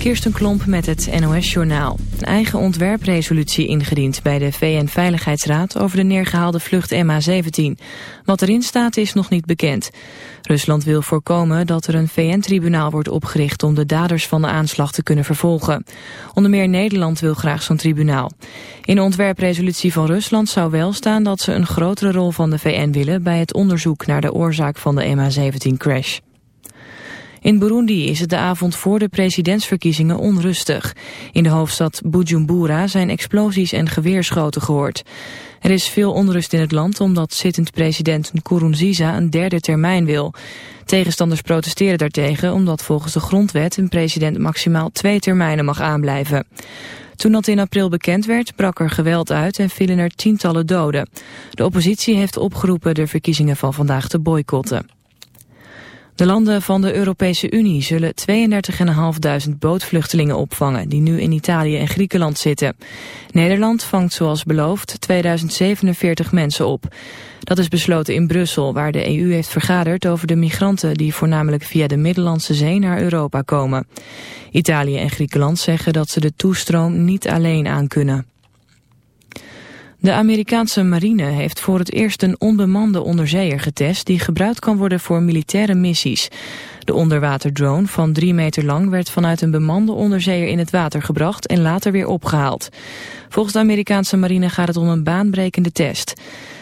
Kirsten Klomp met het NOS-journaal. Een eigen ontwerpresolutie ingediend bij de VN-veiligheidsraad over de neergehaalde vlucht MH17. Wat erin staat is nog niet bekend. Rusland wil voorkomen dat er een VN-tribunaal wordt opgericht om de daders van de aanslag te kunnen vervolgen. Onder meer Nederland wil graag zo'n tribunaal. In de ontwerpresolutie van Rusland zou wel staan dat ze een grotere rol van de VN willen bij het onderzoek naar de oorzaak van de MH17-crash. In Burundi is het de avond voor de presidentsverkiezingen onrustig. In de hoofdstad Bujumbura zijn explosies en geweerschoten gehoord. Er is veel onrust in het land omdat zittend president Nkurunziza een derde termijn wil. Tegenstanders protesteren daartegen omdat volgens de grondwet een president maximaal twee termijnen mag aanblijven. Toen dat in april bekend werd, brak er geweld uit en vielen er tientallen doden. De oppositie heeft opgeroepen de verkiezingen van vandaag te boycotten. De landen van de Europese Unie zullen 32.500 bootvluchtelingen opvangen die nu in Italië en Griekenland zitten. Nederland vangt zoals beloofd 2047 mensen op. Dat is besloten in Brussel, waar de EU heeft vergaderd over de migranten die voornamelijk via de Middellandse Zee naar Europa komen. Italië en Griekenland zeggen dat ze de toestroom niet alleen aankunnen. De Amerikaanse marine heeft voor het eerst een onbemande onderzeeër getest die gebruikt kan worden voor militaire missies. De onderwaterdrone van drie meter lang werd vanuit een bemande onderzeeër in het water gebracht en later weer opgehaald. Volgens de Amerikaanse marine gaat het om een baanbrekende test.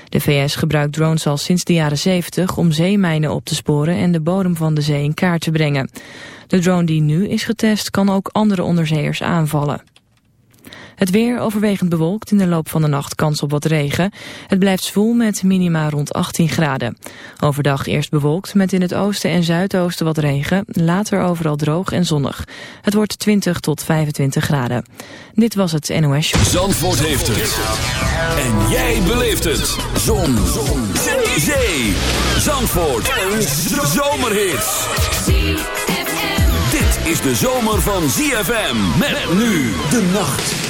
De VS gebruikt drones al sinds de jaren 70 om zeemijnen op te sporen en de bodem van de zee in kaart te brengen. De drone die nu is getest kan ook andere onderzeeërs aanvallen. Het weer overwegend bewolkt, in de loop van de nacht kans op wat regen. Het blijft zwoel met minima rond 18 graden. Overdag eerst bewolkt met in het oosten en zuidoosten wat regen. Later overal droog en zonnig. Het wordt 20 tot 25 graden. Dit was het NOS. Zandvoort heeft het. En jij beleeft het. Zon. Zon. Zee. Zandvoort. Een zomerhit. Dit is de zomer van ZFM. Met nu de nacht.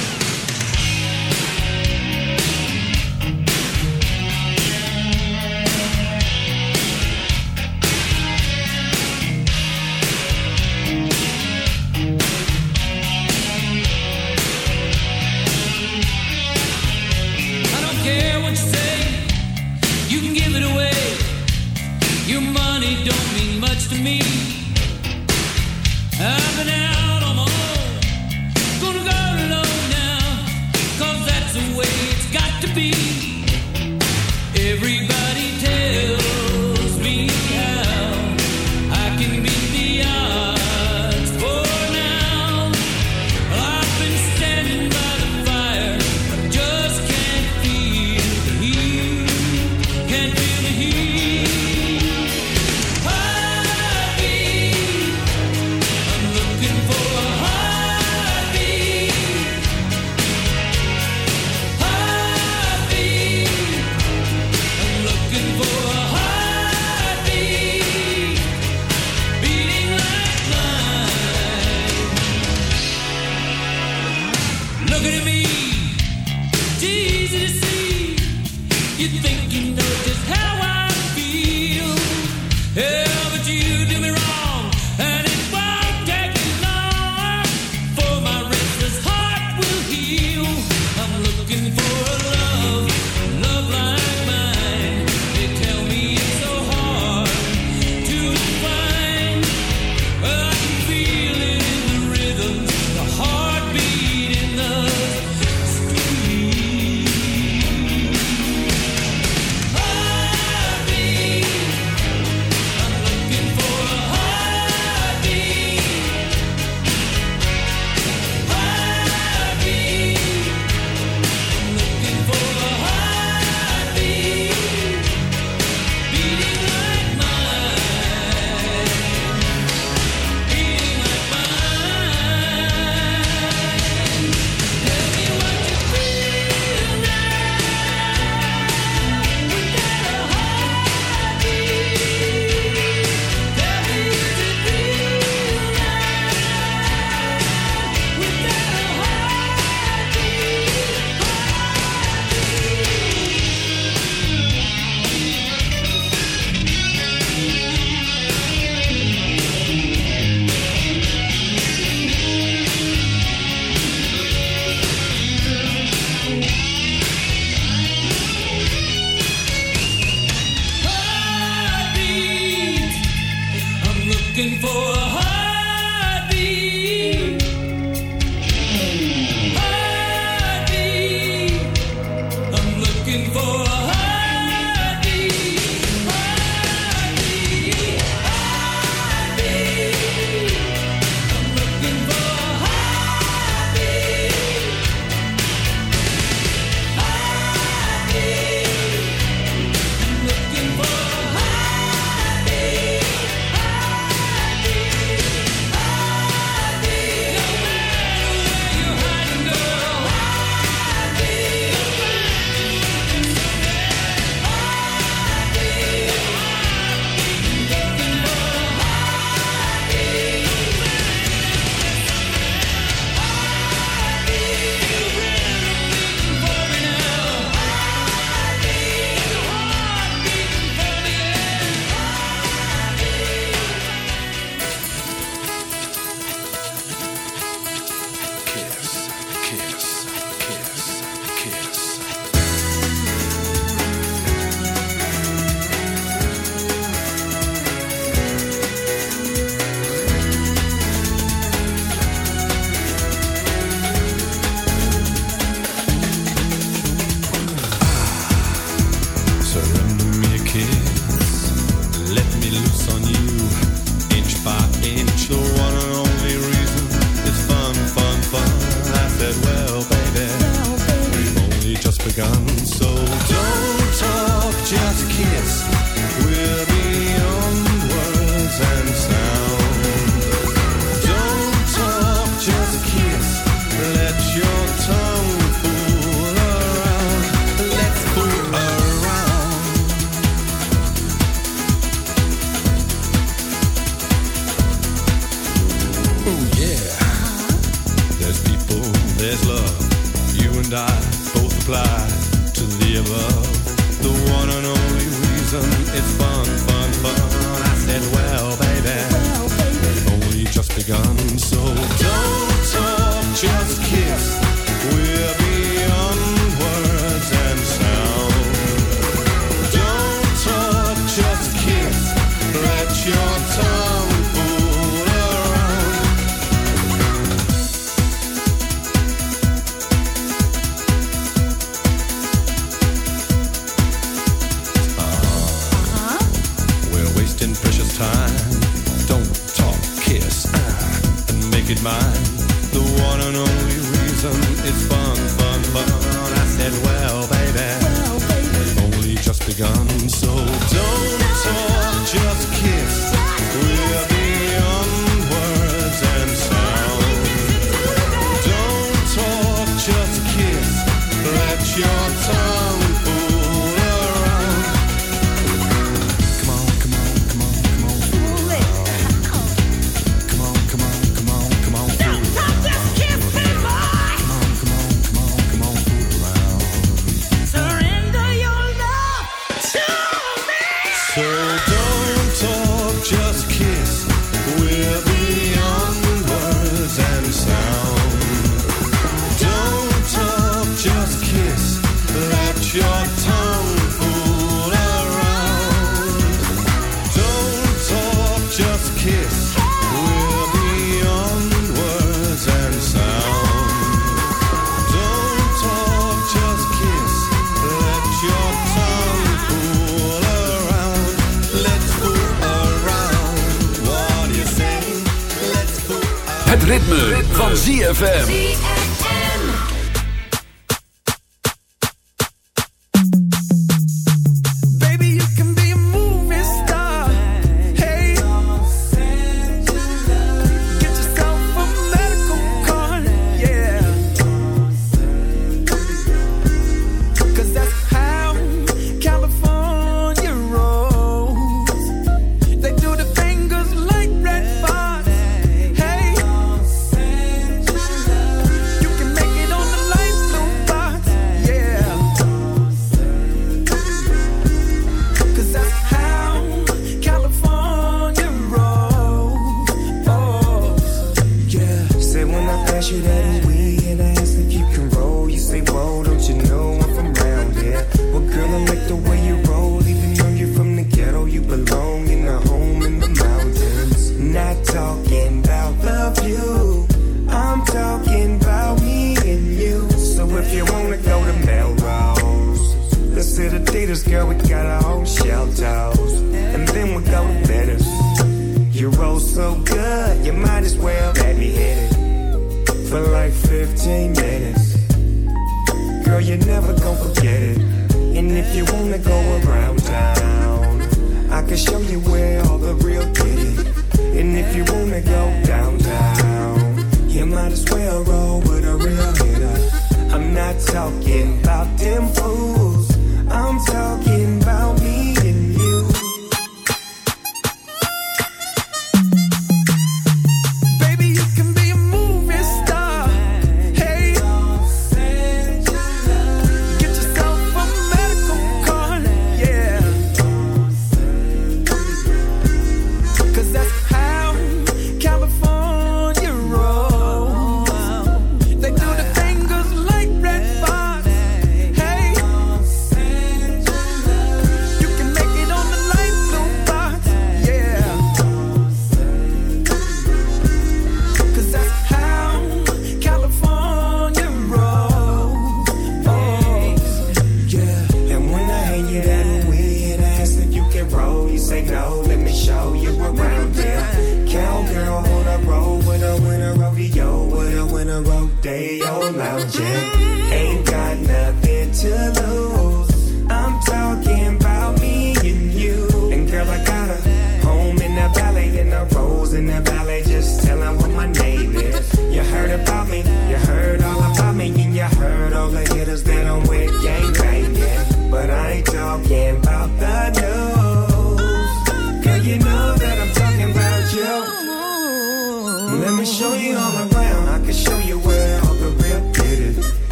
begun. So don't talk, just kiss.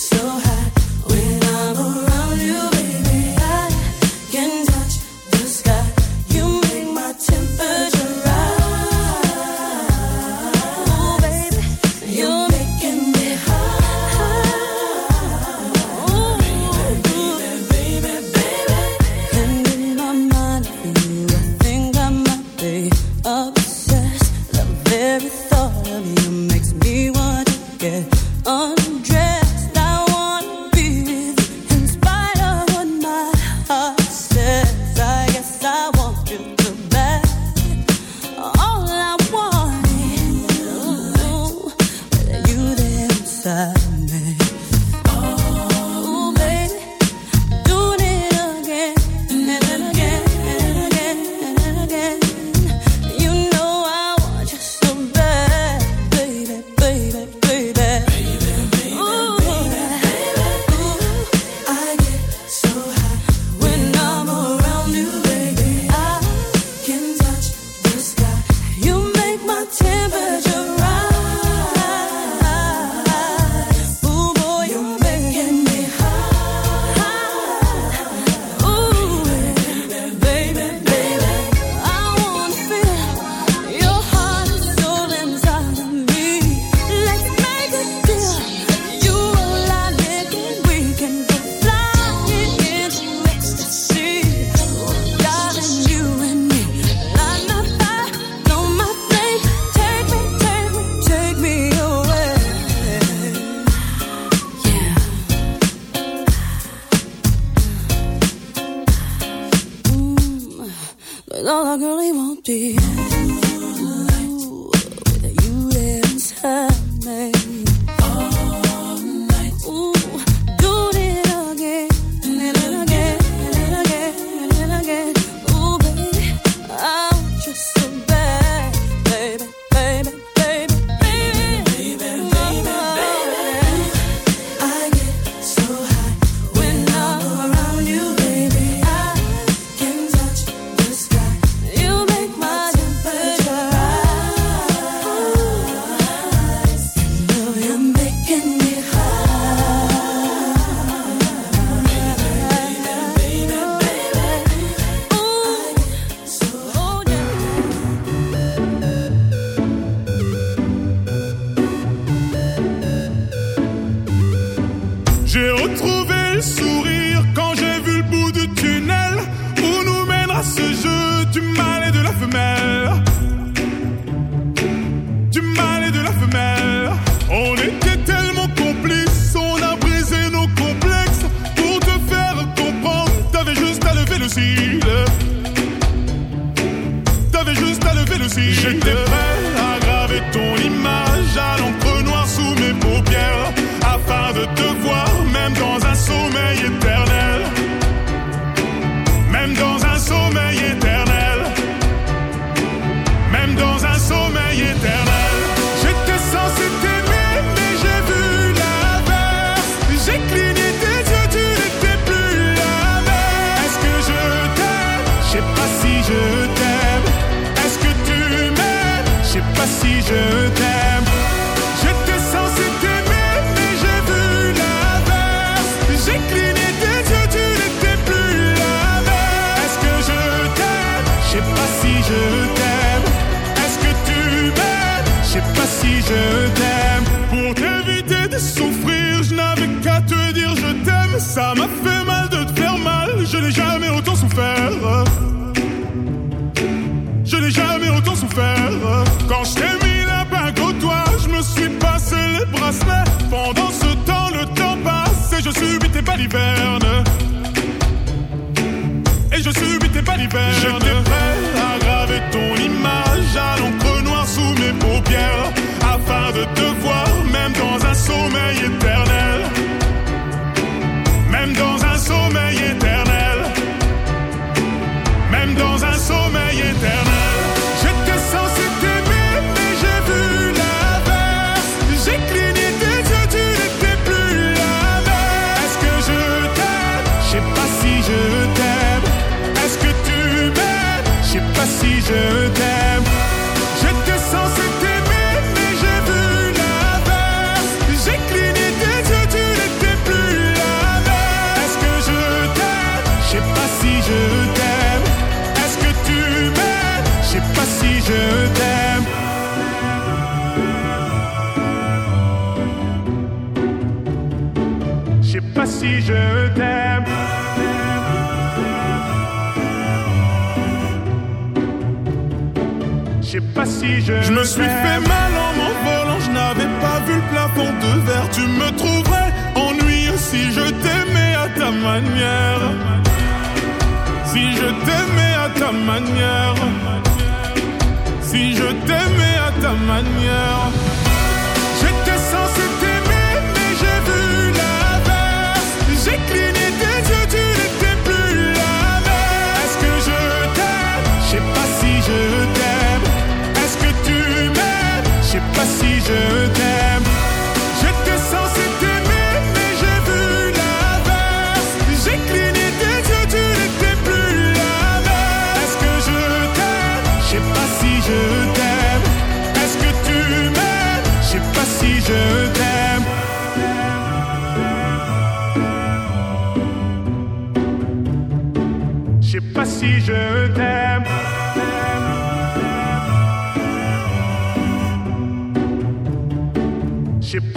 so won't be. je t'aime. Pour t'éviter de souffrir, je n'avais qu'à te dire je t'aime. Ça m'a fait mal de te faire mal, je n'ai jamais autant souffert. Je n'ai jamais autant souffert. Quand je t'ai mis la bague au toit, je me suis passé les bracelets. Pendant ce temps, le temps passe et je subis tes balivernes. Et je subis tes balivernes. J'étais prêt à graver ton image à l'encre noire sous mes paupières de te voir, même dans un sommeil éternel. si je t'aime. Je sais pas si je. Je me suis fait mal en m'envolant, je n'avais pas vu le plafond de verre. Tu me trouverais ennuyeux si je t'aimais à ta manière. Si je t'aimais à ta manière. Si je t'aimais à ta manière.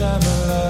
time alive